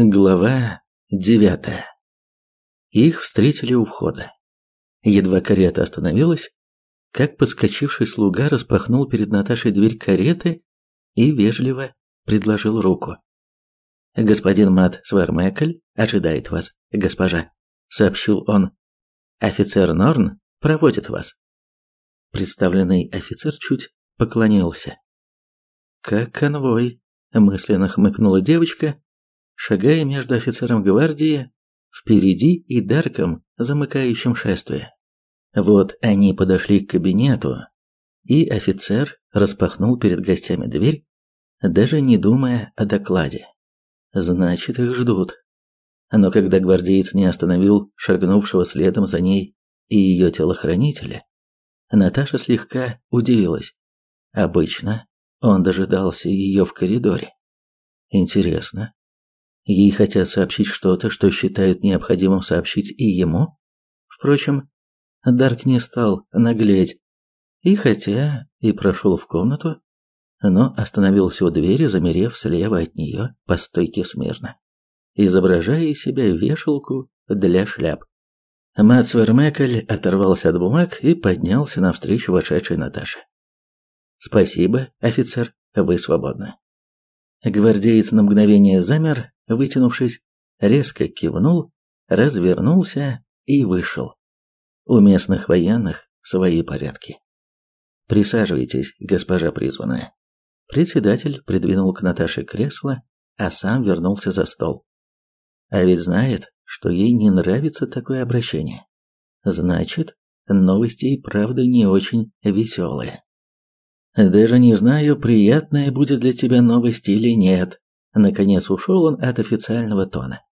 Глава девятая. Их встретили у входа. Едва карета остановилась, как подскочивший слуга распахнул перед Наташей дверь кареты и вежливо предложил руку. «Господин Мат Свармекль ожидает вас, госпожа», — сообщил он. «Офицер Норн проводит вас». Представленный офицер чуть поклонился. «Как конвой», — мысленно хмыкнула девочка, шагая между офицером гвардии впереди и Дарком, замыкающим шествие. Вот они подошли к кабинету, и офицер распахнул перед гостями дверь, даже не думая о докладе. Значит, их ждут. Но когда гвардеец не остановил шагнувшего следом за ней и ее телохранителя, Наташа слегка удивилась. Обычно он дожидался ее в коридоре. Интересно, Ей хотят сообщить что-то, что считают необходимым сообщить и ему. Впрочем, Дарк не стал наглеть. И хотя и прошел в комнату, но остановился у двери, замерев слева от нее по стойке смирно, изображая из себя вешалку для шляп. Мацвермекель оторвался от бумаг и поднялся навстречу вошедшей Наташе. «Спасибо, офицер, вы свободны». Гвардеец на мгновение замер, вытянувшись, резко кивнул, развернулся и вышел. У местных военных свои порядки. Присаживайтесь, госпожа призванная. Председатель придвинул к Наташе кресло, а сам вернулся за стол. А ведь знает, что ей не нравится такое обращение. Значит, новости и правда не очень веселые. Даже не знаю, приятная будет для тебя новость или нет, Наконец ушел он от официального тона.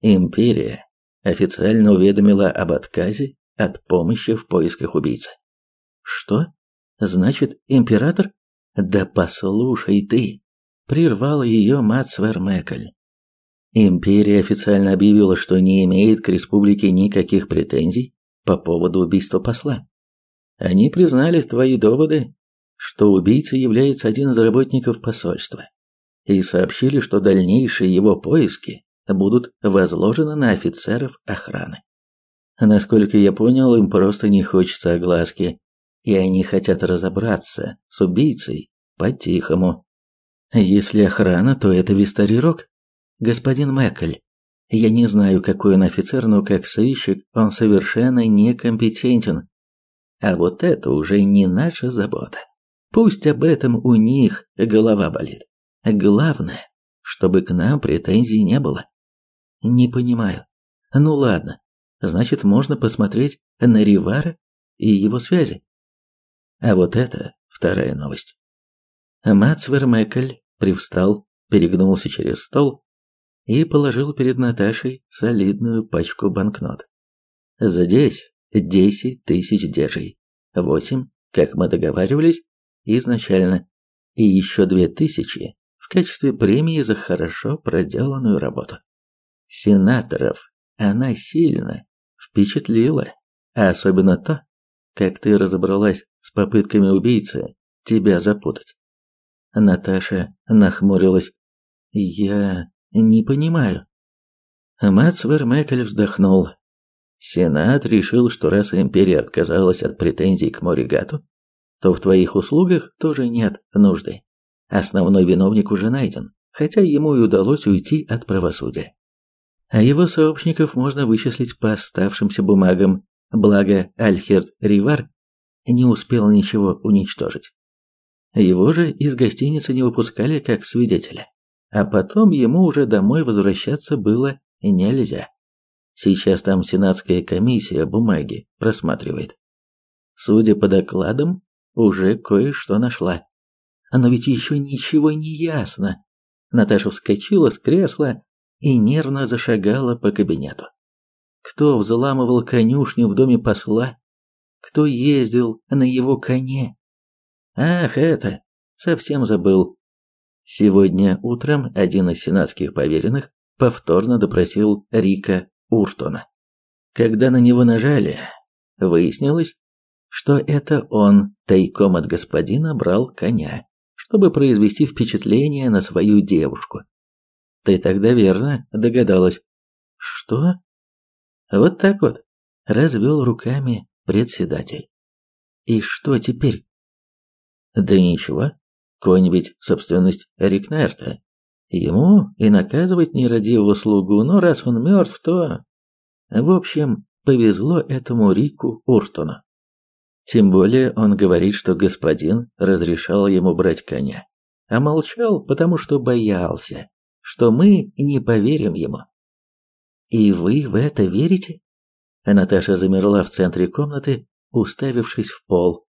Империя официально уведомила об отказе от помощи в поисках убийцы. Что? Значит, император? Да послушай ты, прервал ее Мацвермекль. Империя официально объявила, что не имеет к республике никаких претензий по поводу убийства посла. Они признали твои доводы, что убийцей является один из работников посольства и сообщили, что дальнейшие его поиски будут возложены на офицеров охраны. Насколько я понял, им просто не хочется огласки, и они хотят разобраться с убийцей по-тихому. Если охрана, то это Вистарирок. Господин Мэкль, я не знаю, какой он офицер, но как сыщик он совершенно некомпетентен. А вот это уже не наша забота. Пусть об этом у них голова болит. Главное, чтобы к нам претензий не было. Не понимаю. Ну ладно, значит, можно посмотреть на Ривара и его связи. А вот это вторая новость. Мацвермекль привстал, перегнулся через стол и положил перед Наташей солидную пачку банкнот. Здесь десять тысяч держей, восемь, как мы договаривались изначально, и еще две тысячи в качестве премии за хорошо проделанную работу. Сенаторов она сильно впечатлила, а особенно то, как ты разобралась с попытками убийцы тебя запутать. Наташа нахмурилась. Я не понимаю. Мацвермекель вздохнул. Сенат решил, что раз империя отказалась от претензий к Моригату, то в твоих услугах тоже нет нужды. Основной виновник уже найден, хотя ему и удалось уйти от правосудия. А его сообщников можно вычислить по оставшимся бумагам, благо Альхерт Ривар не успел ничего уничтожить. Его же из гостиницы не выпускали как свидетеля, а потом ему уже домой возвращаться было нельзя. Сейчас там сенатская комиссия бумаги просматривает. Судя по докладам, уже кое-что нашла. Но ведь еще ничего не ясно. Наташа вскочила с кресла и нервно зашагала по кабинету. Кто взламывал конюшню в доме посла? Кто ездил на его коне? Ах, это, совсем забыл. Сегодня утром один из сенатских поверенных повторно допросил Рика Уртона. Когда на него нажали, выяснилось, что это он тайком от господина брал коня чтобы произвести впечатление на свою девушку. Ты тогда верно догадалась. Что? Вот так вот, развел руками председатель. И что теперь? Да ничего. Конь ведь собственность Рикнерта. Ему и наказывать нерадивого слугу, но раз он мертв, то... В общем, повезло этому Рику Уртону. Тем более он говорит, что господин разрешал ему брать коня, а молчал, потому что боялся, что мы не поверим ему. И вы в это верите? Наташа замерла в центре комнаты, уставившись в пол.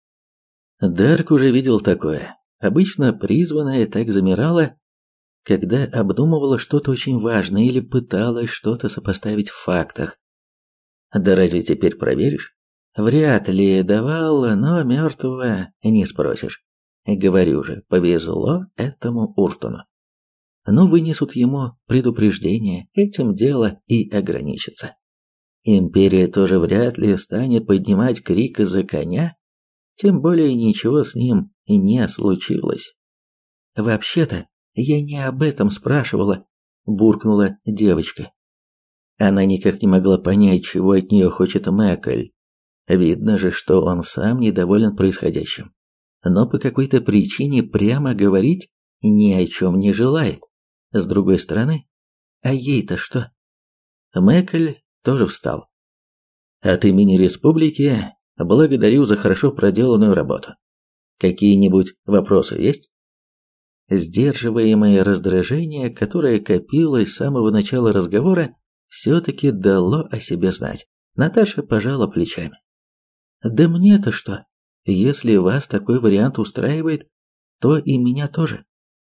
Дарк уже видел такое. Обычно призванная так замирала, когда обдумывала что-то очень важное или пыталась что-то сопоставить в фактах. Да разве теперь проверишь? Вряд ли давал, но мертвого не спросишь. Говорю же, повезло этому Уртону. Но вынесут ему предупреждение, этим дело и ограничится. Империя тоже вряд ли станет поднимать крик из-за коня, тем более ничего с ним не случилось. Вообще-то, я не об этом спрашивала, буркнула девочка. Она никак не могла понять, чего от нее хочет Мэкль. Видно же, что он сам недоволен происходящим. Но по какой-то причине прямо говорить ни о чем не желает. С другой стороны, а ей-то что? Мэкль тоже встал. От имени республики благодарю за хорошо проделанную работу. Какие-нибудь вопросы есть? Сдерживаемое раздражение, которое копилось с самого начала разговора, все-таки дало о себе знать. Наташа пожала плечами. Да мне-то что? Если вас такой вариант устраивает, то и меня тоже.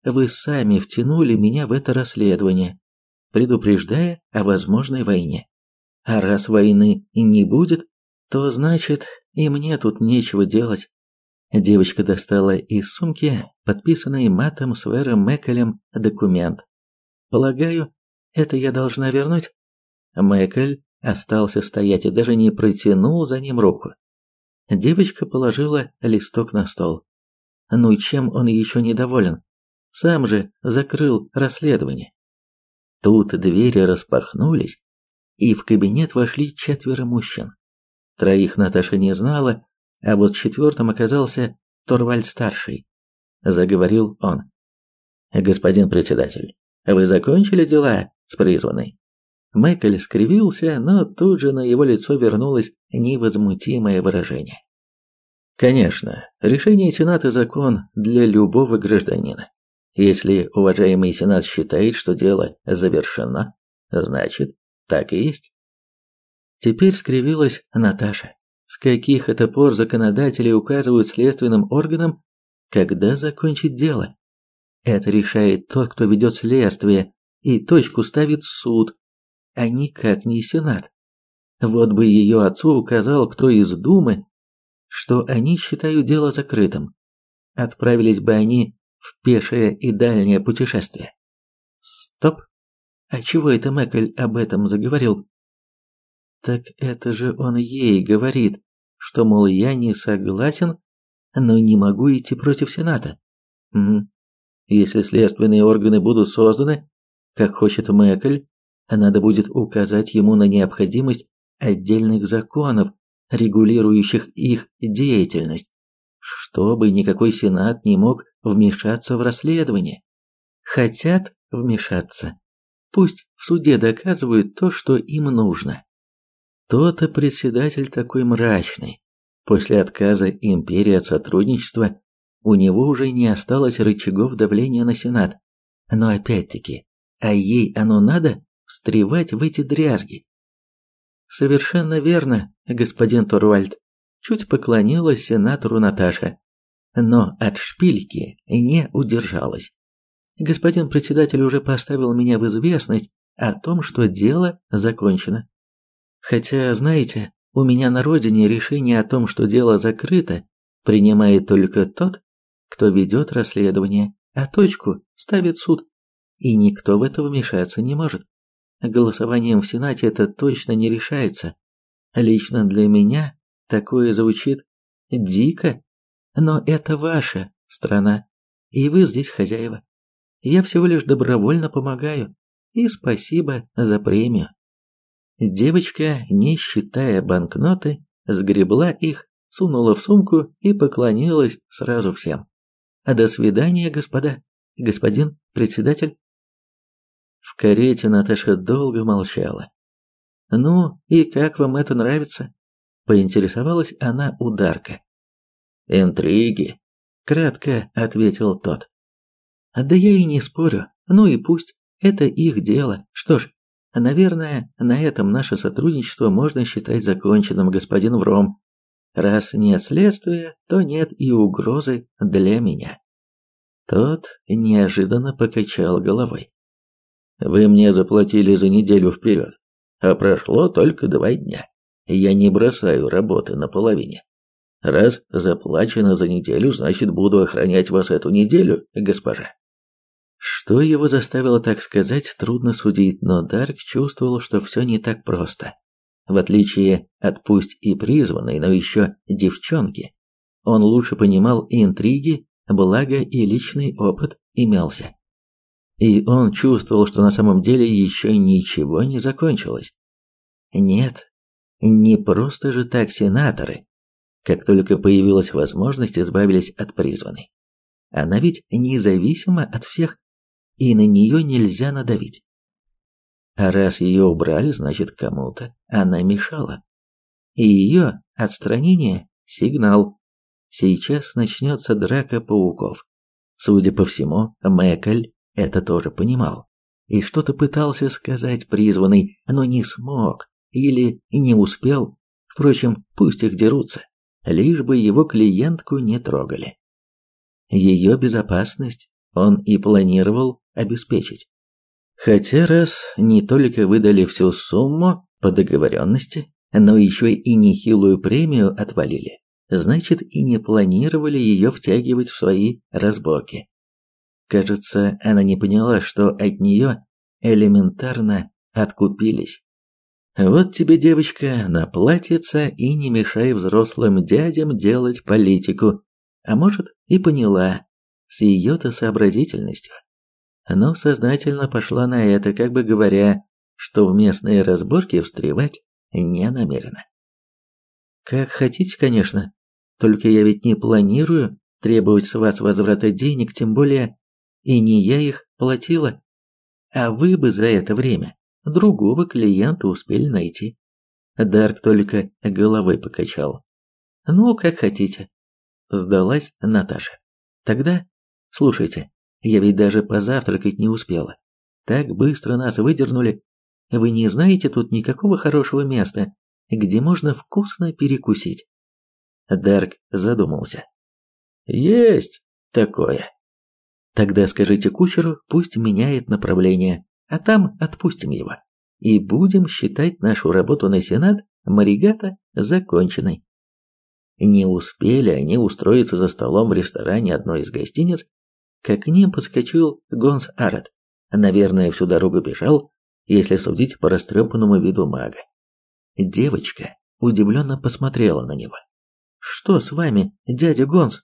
Вы сами втянули меня в это расследование, предупреждая о возможной войне. А раз войны не будет, то значит, и мне тут нечего делать. Девочка достала из сумки подписанный матом с Вэром Мэккелем документ. Полагаю, это я должна вернуть? Мэккель остался стоять и даже не протянул за ним руку. Девочка положила листок на стол. Ну и чем он еще недоволен? Сам же закрыл расследование. Тут двери распахнулись, и в кабинет вошли четверо мужчин. Троих Наташа не знала, а вот четвертым оказался Торвальд-старший. Заговорил он. «Господин председатель, вы закончили дела с призванной?» Майкл скривился, но тут же на его лицо вернулось невозмутимое выражение. Конечно, решение Сената – закон для любого гражданина. Если уважаемый Сенат считает, что дело завершено, значит, так и есть. Теперь скривилась Наташа. С каких это пор законодатели указывают следственным органам, когда закончить дело? Это решает тот, кто ведет следствие, и точку ставит суд, а никак не Сенат. Вот бы ее отцу указал кто из Думы, что они считают дело закрытым. Отправились бы они в пешее и дальнее путешествие. Стоп. А чего это Мэкль об этом заговорил? Так это же он ей говорит, что, мол, я не согласен, но не могу идти против Сената. Угу. Если следственные органы будут созданы, как хочет Мэкль, надо будет указать ему на необходимость отдельных законов, регулирующих их деятельность, чтобы никакой сенат не мог вмешаться в расследование. Хотят вмешаться. Пусть в суде доказывают то, что им нужно. То-то председатель такой мрачный. После отказа империи от сотрудничества у него уже не осталось рычагов давления на Сенат. Но опять-таки, а ей оно надо? Встревать в эти дрязги. Совершенно верно, господин Торвальд. Чуть поклонилась сенатору Наташа, но от шпильки не удержалась. Господин председатель уже поставил меня в известность о том, что дело закончено. Хотя, знаете, у меня на родине решение о том, что дело закрыто, принимает только тот, кто ведет расследование, а точку ставит суд, и никто в это вмешаться не может. Голосованием в Сенате это точно не решается. Лично для меня такое звучит дико, но это ваша страна, и вы здесь хозяева. Я всего лишь добровольно помогаю, и спасибо за премию. Девочка, не считая банкноты, сгребла их, сунула в сумку и поклонилась сразу всем. А до свидания, господа, господин председатель. В карете Наташа долго молчала. Ну, и как вам это нравится? поинтересовалась она у Дарка. Интриги, кратко ответил тот. Да я и не спорю. Ну и пусть, это их дело. Что ж, наверное, на этом наше сотрудничество можно считать законченным, господин Вром. Раз нет следствия, то нет и угрозы для меня. Тот неожиданно покачал головой. Вы мне заплатили за неделю вперед, а прошло только два дня. Я не бросаю работы наполовине. Раз заплачено за неделю, значит, буду охранять вас эту неделю, госпожа. Что его заставило так сказать, трудно судить, но Дарк чувствовал, что все не так просто. В отличие от пусть и призванной, но еще девчонки, он лучше понимал интриги, благо и личный опыт имелся. И он чувствовал, что на самом деле еще ничего не закончилось. Нет, не просто же так сенаторы, как только появилась возможность, избавились от призванной. Она ведь независима от всех и на нее нельзя надавить. А раз ее убрали, значит кому-то она мешала. И ее отстранение – сигнал. Сейчас начнется драка пауков. Судя по всему, Мэкль это тоже понимал. И что-то пытался сказать призванный, но не смог. Или не успел. Впрочем, пусть их дерутся. Лишь бы его клиентку не трогали. Ее безопасность он и планировал обеспечить. Хотя раз не только выдали всю сумму по договоренности, но еще и нехилую премию отвалили, значит и не планировали ее втягивать в свои разборки. Кажется, она не поняла, что от нее элементарно откупились. Вот тебе, девочка, наплатится и не мешай взрослым дядям делать политику. А может, и поняла, с ее-то сообразительностью но сознательно пошла на это, как бы говоря, что в местные разборки встревать не намерена. Как хотите, конечно, только я ведь не планирую требовать с вас возврата денег, тем более и не я их платила, а вы бы за это время другого клиента успели найти. Дарк только головой покачал. Ну, как хотите. Сдалась Наташа. Тогда, слушайте, я ведь даже позавтракать не успела. Так быстро нас выдернули. Вы не знаете тут никакого хорошего места, где можно вкусно перекусить?» Дарк задумался. «Есть такое». «Тогда скажите кучеру, пусть меняет направление, а там отпустим его. И будем считать нашу работу на Сенат Маригата законченной». Не успели они устроиться за столом в ресторане одной из гостиниц, как к ним подскочил Гонс Арат. Наверное, всю дорогу бежал, если судить по растрепанному виду мага. Девочка удивленно посмотрела на него. «Что с вами, дядя Гонс?»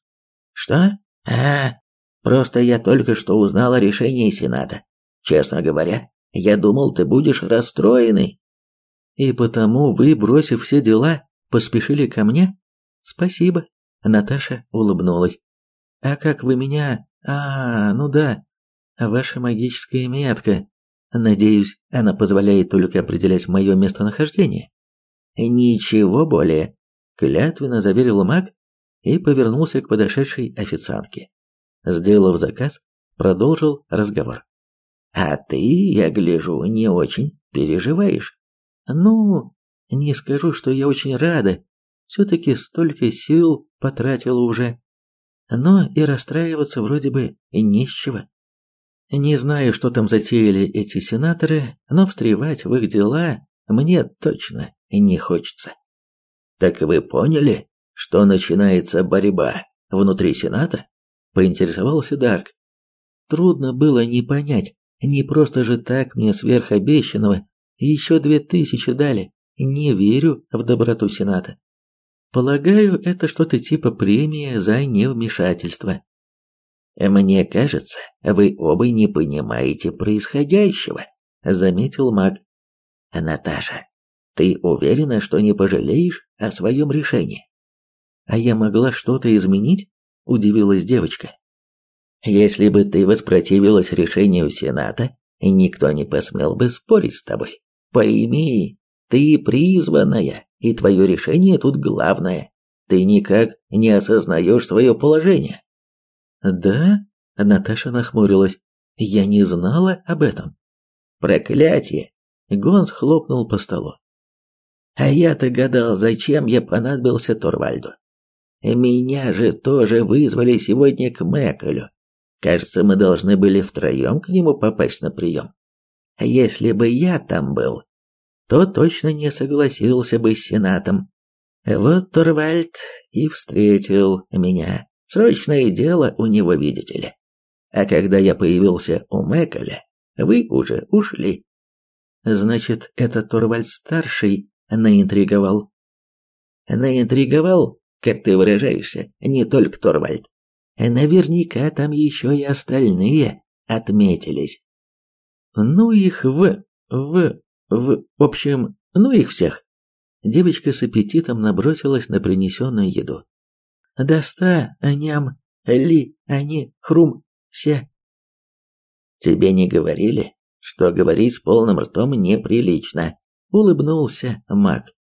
«Что? А, просто я только что узнал о решении Сената. Честно говоря, я думал, ты будешь расстроенный». «И потому вы, бросив все дела, поспешили ко мне?» «Спасибо», — Наташа улыбнулась. «А как вы меня а, ну да. Ваша магическая метка. Надеюсь, она позволяет только определять мое местонахождение. Ничего более, клятвенно заверил маг и повернулся к подошедшей официантке. Сделав заказ, продолжил разговор. А ты, я гляжу, не очень переживаешь. Ну, не скажу, что я очень рада. Все-таки столько сил потратила уже но и расстраиваться вроде бы не с чего. Не знаю, что там затеяли эти сенаторы, но встревать в их дела мне точно не хочется. Так вы поняли, что начинается борьба внутри Сената? Поинтересовался Дарк. Трудно было не понять, не просто же так мне сверхобещанного еще две тысячи дали. Не верю в доброту Сената. Полагаю, это что-то типа премии за невмешательство. Мне кажется, вы оба не понимаете происходящего, заметил маг. Наташа, ты уверена, что не пожалеешь о своем решении? А я могла что-то изменить? Удивилась девочка. Если бы ты воспротивилась решению Сената, никто не посмел бы спорить с тобой. Пойми, ты призванная, и твое решение тут главное. Ты никак не осознаешь свое положение. Да? Наташа нахмурилась. Я не знала об этом. Проклятие! Гонс хлопнул по столу. А я-то гадал, зачем я понадобился Торвальду. Меня же тоже вызвали сегодня к Мэколю. Кажется, мы должны были втроем к нему попасть на прием. А если бы я там был, то точно не согласился бы с Сенатом. Вот Торвальд и встретил меня. Срочное дело у него, видите ли. А когда я появился у Мэколя, вы уже ушли. Значит, это Торвальд старший наинтриговал. Наинтриговал, как ты выражаешься, не только Торвальд. Наверняка там еще и остальные отметились. Ну их в... в... в... в общем, ну их всех. Девочка с аппетитом набросилась на принесенную еду. «Доста, ням, ли, они, хрум, все». «Тебе не говорили, что говорить с полным ртом неприлично?» — улыбнулся маг.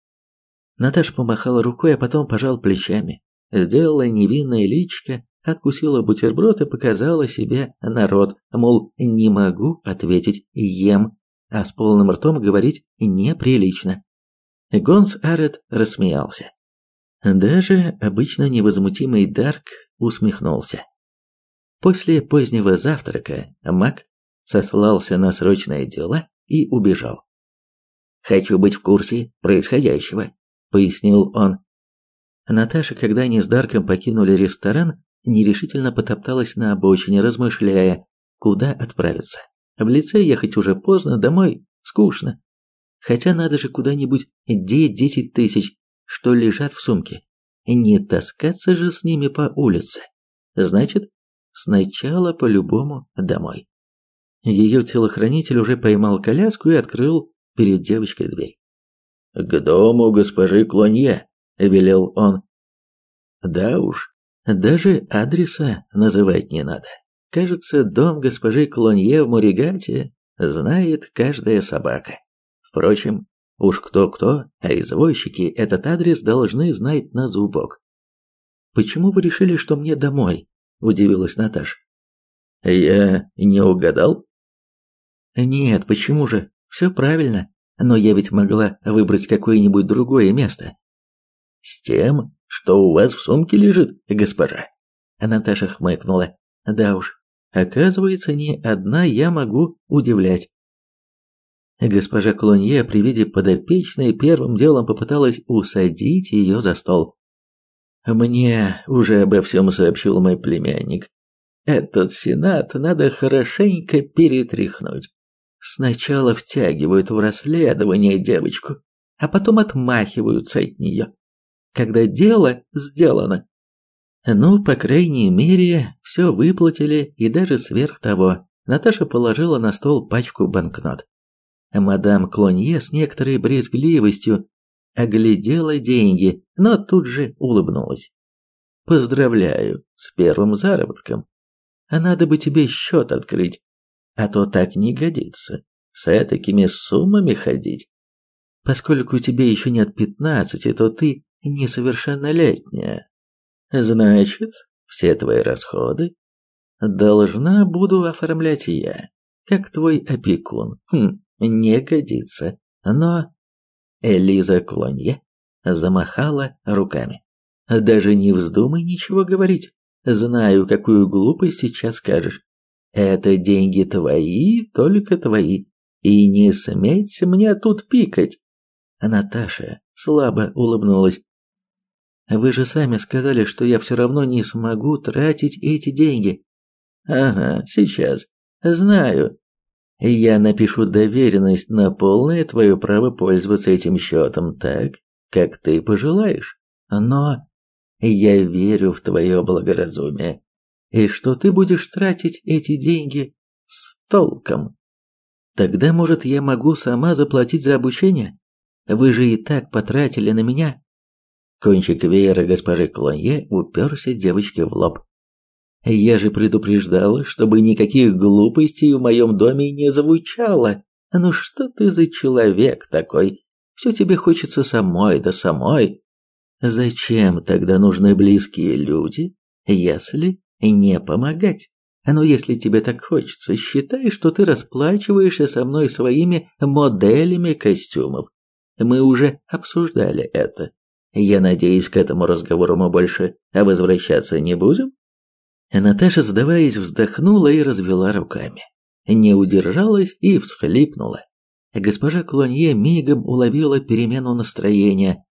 Наташа помахала рукой, а потом пожал плечами. Сделала невинное личко, откусила бутерброд и показала себе народ, мол, не могу ответить «ем», а с полным ртом говорить неприлично. Гонс Арет рассмеялся. Даже обычно невозмутимый Дарк усмехнулся. После позднего завтрака Мак сослался на срочные дела и убежал. «Хочу быть в курсе происходящего», — пояснил он. Наташа, когда они с Дарком покинули ресторан, нерешительно потопталась на обочине, размышляя, куда отправиться. В лице ехать уже поздно, домой скучно. Хотя надо же куда-нибудь деть десять тысяч, что лежат в сумке. Не таскаться же с ними по улице. Значит, сначала по-любому домой. Ее телохранитель уже поймал коляску и открыл перед девочкой дверь. «К дому госпожи Клонье», — велел он. Да уж, даже адреса называть не надо. Кажется, дом госпожи Клонье в Муригате знает каждая собака. Впрочем, уж кто-кто, а извозчики этот адрес должны знать на зубок. «Почему вы решили, что мне домой?» – удивилась Наташа. «Я не угадал?» «Нет, почему же? Все правильно. Но я ведь могла выбрать какое-нибудь другое место». «С тем, что у вас в сумке лежит, госпожа?» Наташа хмыкнула. «Да уж, оказывается, не одна я могу удивлять. Госпожа Клонье при виде подопечной первым делом попыталась усадить ее за стол. «Мне уже обо всем сообщил мой племянник. Этот сенат надо хорошенько перетряхнуть. Сначала втягивают в расследование девочку, а потом отмахиваются от нее. Когда дело сделано. Ну, по крайней мере, все выплатили и даже сверх того. Наташа положила на стол пачку банкнот. Мадам Клонье с некоторой брезгливостью оглядела деньги, но тут же улыбнулась. «Поздравляю с первым заработком. А надо бы тебе счет открыть, а то так не годится с такими суммами ходить. Поскольку тебе еще нет пятнадцати, то ты несовершеннолетняя. Значит, все твои расходы должна буду оформлять я, как твой опекун. Хм, не годится. Но Элиза Клонье замахала руками. Даже не вздумай ничего говорить. Знаю, какую глупость сейчас скажешь. Это деньги твои, только твои. И не смейте мне тут пикать. Наташа слабо улыбнулась. Вы же сами сказали, что я все равно не смогу тратить эти деньги. Ага, сейчас. Знаю, я напишу доверенность на полное твое право пользоваться этим счетом так, как ты пожелаешь. Но я верю в твое благоразумие, и что ты будешь тратить эти деньги с толком. Тогда, может, я могу сама заплатить за обучение? Вы же и так потратили на меня. Кончик веера госпожи Клонье уперся девочке в лоб. Я же предупреждала, чтобы никаких глупостей в моем доме не звучало. Ну что ты за человек такой? Все тебе хочется самой да самой. Зачем тогда нужны близкие люди, если не помогать? Но если тебе так хочется, считай, что ты расплачиваешься со мной своими моделями костюмов. Мы уже обсуждали это. Я надеюсь, к этому разговору мы больше возвращаться не будем? Наташа, сдаваясь, вздохнула и развела руками. Не удержалась и всхлипнула. Госпожа Клонье мигом уловила перемену настроения,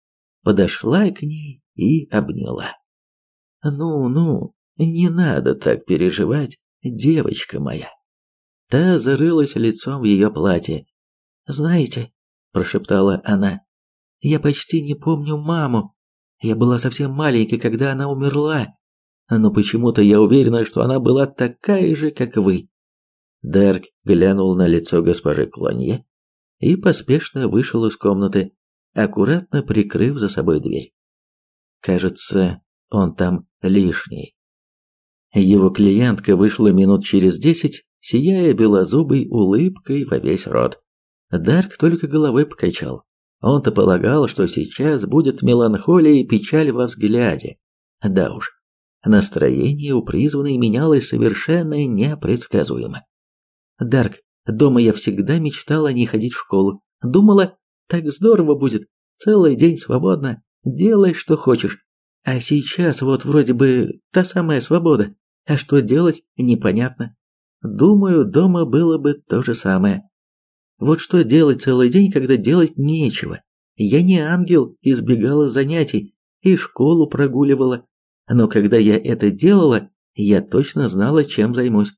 подошла к ней и обняла. «Ну-ну, не надо так переживать, девочка моя». Та зарылась лицом в ее платье. «Знаете», – прошептала она, – «я почти не помню маму. Я была совсем маленькой, когда она умерла но почему-то я уверена, что она была такая же, как вы. Дарк глянул на лицо госпожи Клонье и поспешно вышел из комнаты, аккуратно прикрыв за собой дверь. Кажется, он там лишний. Его клиентка вышла минут через десять, сияя белозубой улыбкой во весь рот. Дарк только головой покачал. Он-то полагал, что сейчас будет меланхолия и печаль во взгляде. Да уж, Настроение у призванной менялось совершенно непредсказуемо. Дарк, дома я всегда мечтала не ходить в школу. Думала, так здорово будет, целый день свободно, делай, что хочешь. А сейчас вот вроде бы та самая свобода, а что делать, непонятно. Думаю, дома было бы то же самое. Вот что делать целый день, когда делать нечего. Я не ангел, избегала занятий и школу прогуливала, но когда я это делала, я точно знала, чем займусь.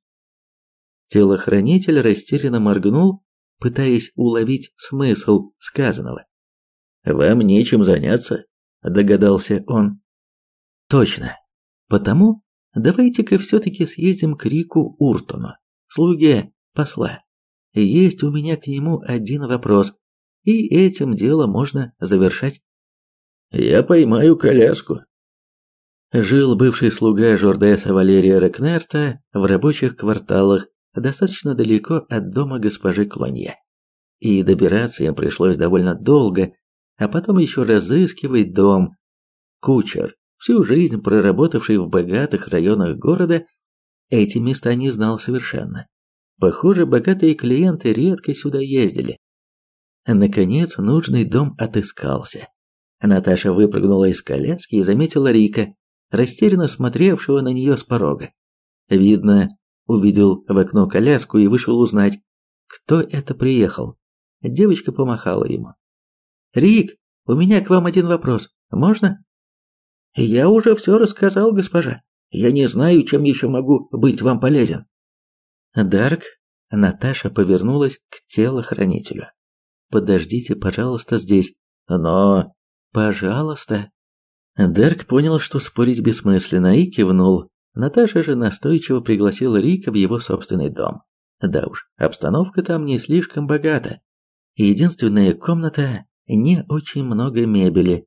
Телохранитель растерянно моргнул, пытаясь уловить смысл сказанного. «Вам нечем заняться», – догадался он. «Точно. Потому давайте-ка все-таки съездим к Рику Уртону, слуге посла. Есть у меня к нему один вопрос, и этим дело можно завершать». «Я поймаю коляску», жил бывший слуга Жордеса Валерия Рекнерта в рабочих кварталах достаточно далеко от дома госпожи Клонье. И добираться им пришлось довольно долго, а потом еще разыскивать дом. Кучер, всю жизнь проработавший в богатых районах города, эти места не знал совершенно. Похоже, богатые клиенты редко сюда ездили. Наконец, нужный дом отыскался. Наташа выпрыгнула из коляски и заметила Рика, растерянно смотревшего на нее с порога. Видно, увидел в окно коляску и вышел узнать, кто это приехал. Девочка помахала ему. «Рик, у меня к вам один вопрос. Можно?» «Я уже все рассказал, госпожа. Я не знаю, чем еще могу быть вам полезен». «Дарк», Наташа повернулась к телохранителю. «Подождите, пожалуйста, здесь». «Но...» «Пожалуйста», Дерк понял, что спорить бессмысленно, и кивнул. Наташа же настойчиво пригласила Рика в его собственный дом. Да уж, обстановка там не слишком богата. Единственная комната, не очень много мебели.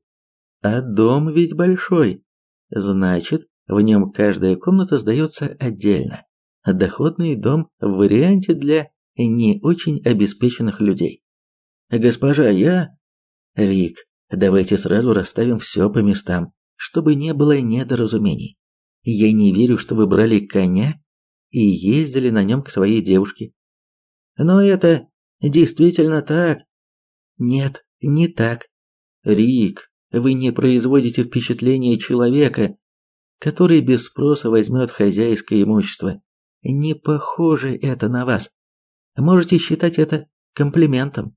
А дом ведь большой. Значит, в нем каждая комната сдается отдельно. Доходный дом в варианте для не очень обеспеченных людей. «Госпожа, я...» «Рик, Давайте сразу расставим все по местам, чтобы не было недоразумений. Я не верю, что вы брали коня и ездили на нем к своей девушке. Но это действительно так. Нет, не так. Рик, вы не производите впечатление человека, который без спроса возьмет хозяйское имущество. Не похоже это на вас. Можете считать это комплиментом.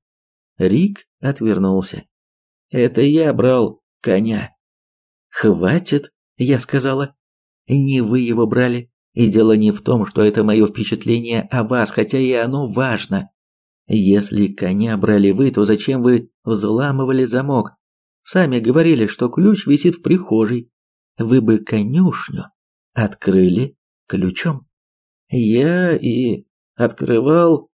Рик отвернулся. Это я брал коня. Хватит, я сказала. Не вы его брали. И дело не в том, что это мое впечатление о вас, хотя и оно важно. Если коня брали вы, то зачем вы взламывали замок? Сами говорили, что ключ висит в прихожей. Вы бы конюшню открыли ключом. Я и открывал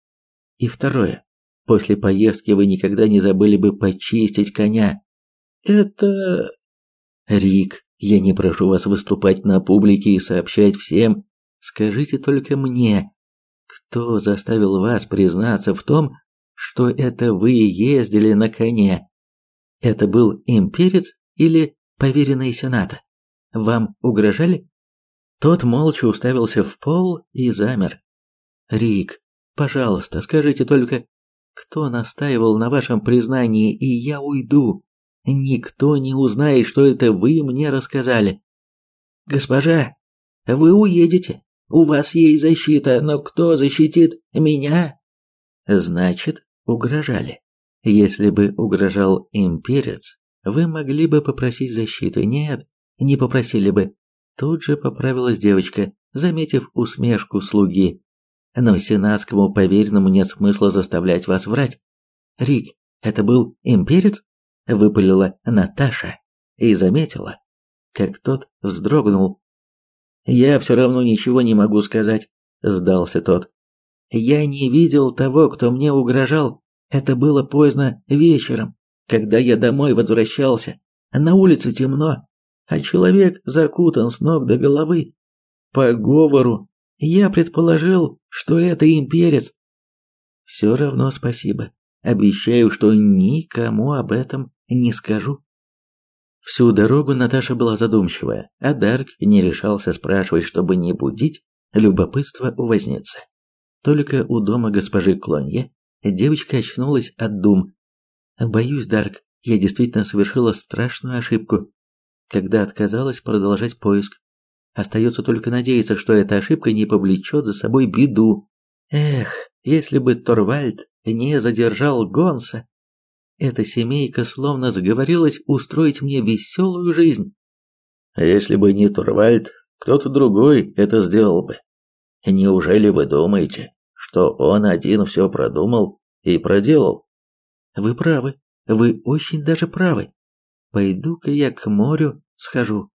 И второе. После поездки вы никогда не забыли бы почистить коня. Это... Рик, я не прошу вас выступать на публике и сообщать всем. Скажите только мне, кто заставил вас признаться в том, что это вы ездили на коне? Это был имперец или поверенный сената? Вам угрожали? Тот молча уставился в пол и замер. Рик, пожалуйста, скажите только, кто настаивал на вашем признании, и я уйду. Никто не узнает, что это вы мне рассказали. Госпожа, вы уедете. У вас есть защита, но кто защитит меня? Значит, угрожали. Если бы угрожал имперец, вы могли бы попросить защиты. Нет, не попросили бы. Тут же поправилась девочка, заметив усмешку слуги. Но сенатскому поверенному нет смысла заставлять вас врать. Рик, это был имперец? выпалила Наташа и заметила, как тот вздрогнул. Я все равно ничего не могу сказать, сдался тот. Я не видел того, кто мне угрожал. Это было поздно вечером, когда я домой возвращался. На улице темно, а человек закутан с ног до головы. По говору я предположил, что это имперец. Все равно спасибо. Обещаю, что никому об этом не скажу. Всю дорогу Наташа была задумчивая, а Дарк не решался спрашивать, чтобы не будить любопытство у возницы. Только у дома госпожи Клонье девочка очнулась от дум. Боюсь, Дарк, я действительно совершила страшную ошибку, когда отказалась продолжать поиск. Остается только надеяться, что эта ошибка не повлечет за собой беду. Эх, если бы Торвальд не задержал Гонса, эта семейка словно заговорилась устроить мне веселую жизнь. Если бы не Торвальд, кто-то другой это сделал бы. Неужели вы думаете, что он один все продумал и проделал? Вы правы, вы очень даже правы. Пойду-ка я к морю схожу.